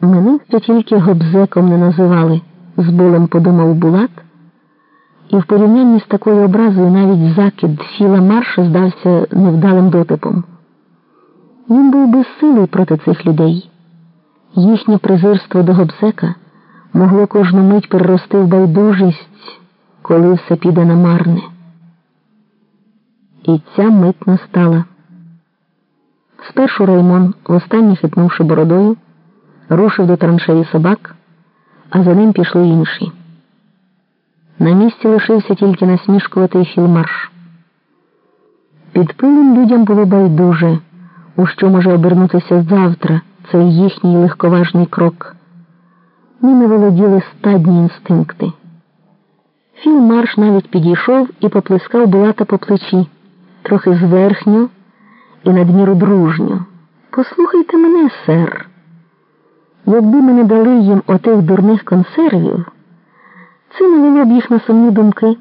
Мене ще тільки гобзеком не називали, з болем подумав Булат, і в порівнянні з такою образою навіть закид Філа Марша здався невдалим дотипом. Він був безсилий проти цих людей. Їхнє презирство до гобзека могло кожну мить перерости в байдужість, коли все піде на марне. І ця мить настала. Спершу Раймон, востаннє хитнувши бородою, рушив до траншеї собак, а за ним пішли інші. На місці лишився тільки насмішкуватий філмарш. Підпилим людям було байдуже, у що може обернутися завтра цей їхній легковажний крок. Ними володіли стадні інстинкти. Філмарш навіть підійшов і поплескав Булата по плечі, трохи зверхню і надміру дружньо. Послухайте мене, сер. Якби ми не дали їм отих дурних консервів, це навело б їх на сумні думки,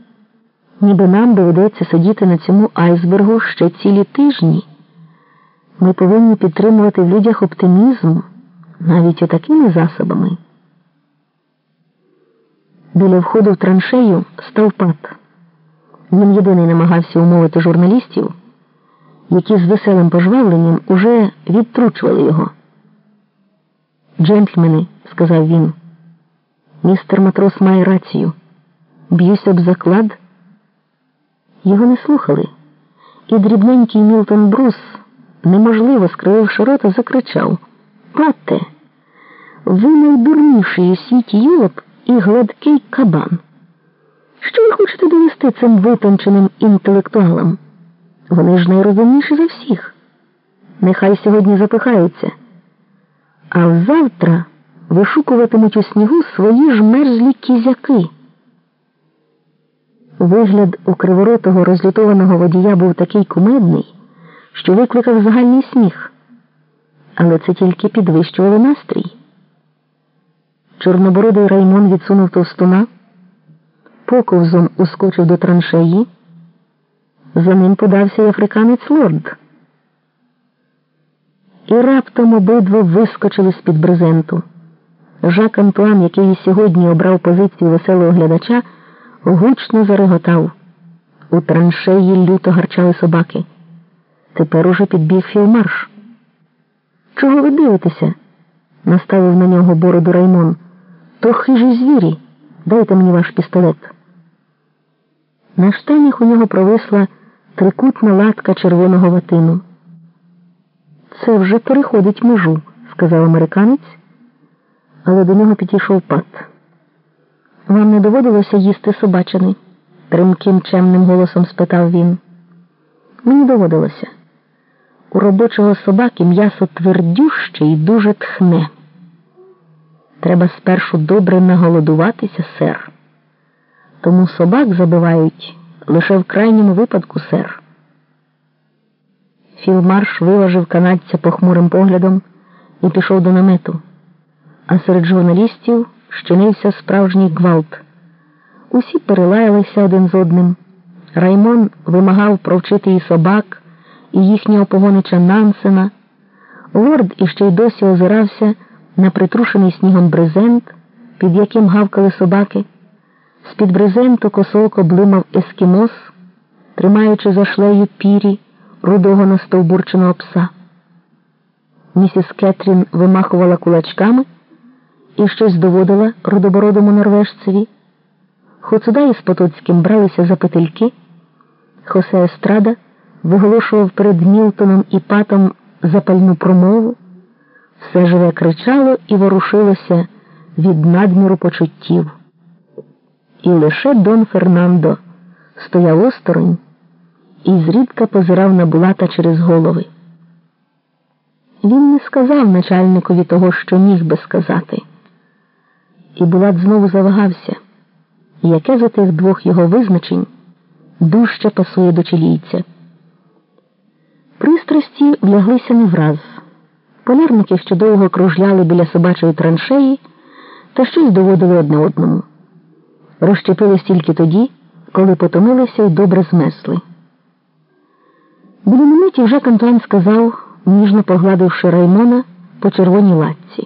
ніби нам доведеться сидіти на цьому айсбергу ще цілі тижні. Ми повинні підтримувати в людях оптимізм навіть отакими засобами. Біля входу в траншею став пат. Він єдиний намагався умовити журналістів, які з веселим пожвавленням уже відтручували його. Джентльмени, сказав він, містер матрос має рацію. Б'юся об заклад. Його не слухали, і дрібненький Мілтон Брус, неможливо скрививши рота, закричав Пате, ви найдурніший у світі юлоп і гладкий кабан. Що ви хочете довести цим витонченим інтелектуалам? Вони ж найрозумніші за всіх. Нехай сьогодні запихаються, а завтра вишукуватимуть у снігу свої ж мерзлі кізяки. Вигляд у криворотого розлютованого водія був такий кумедний, що викликав загальний сміх, але це тільки підвищувало настрій. Чорнобородий Раймон відсунув товстуна, поковзом ускочив до траншеї. За ним подався й африканець лорд. І раптом обидва вискочили з-під брезенту. Жак Антуан, який і сьогодні обрав позицію веселого глядача, гучно зареготав. У траншеї люто гарчали собаки. Тепер уже підбіг філмарш. Чого ви дивитеся? наставив на нього бороду Раймон. То хижі звірі. Дайте мені ваш пістолет. На штанях у нього провисла трикутна латка червоного ватину. Це вже переходить межу, сказав американець, але до нього підійшов пат. Вам не доводилося їсти собачини? тремким чемним голосом спитав він. Мені доводилося. У робочого собаки м'ясо твердюще і дуже тхне. Треба спершу добре наголодуватися, сер. Тому собак забивають лише в крайньому випадку, сер. Філмарш виважив канадця похмурим поглядом і пішов до намету, а серед журналістів щинився справжній гвалт. Усі перелаялися один з одним. Раймон вимагав провчити і собак, і їхнього погонича Нансена. Лорд іще й досі озирався на притрушений снігом брезент, під яким гавкали собаки. З-під брезенту косоко блимав ескімос, тримаючи за шлею Пірі рудого настовбурченого пса. Місіс Кетрін вимахувала кулачками і щось доводила рудобородому норвежцеві. Хоцуда із Потоцьким бралися за петельки. Хосе Естрада виголошував перед Мілтоном і патом запальну промову. Все живе кричало і ворушилося від надміру почуттів. І лише Дон Фернандо стояв осторонь і зрідка позирав на Булата через голови. Він не сказав начальникові того, що міг би сказати. І Булат знову завагався, яке за тих двох його визначень дужче пасує до чилійця. Пристрасті вляглися не враз. Полярники ще довго кружляли біля собачої траншеї та щось доводили одне одному. Розщепились тільки тоді, коли потомилися і добре змесли. Біля минуті вже Антуан сказав, ніжно погладивши Раймона по червоній латці.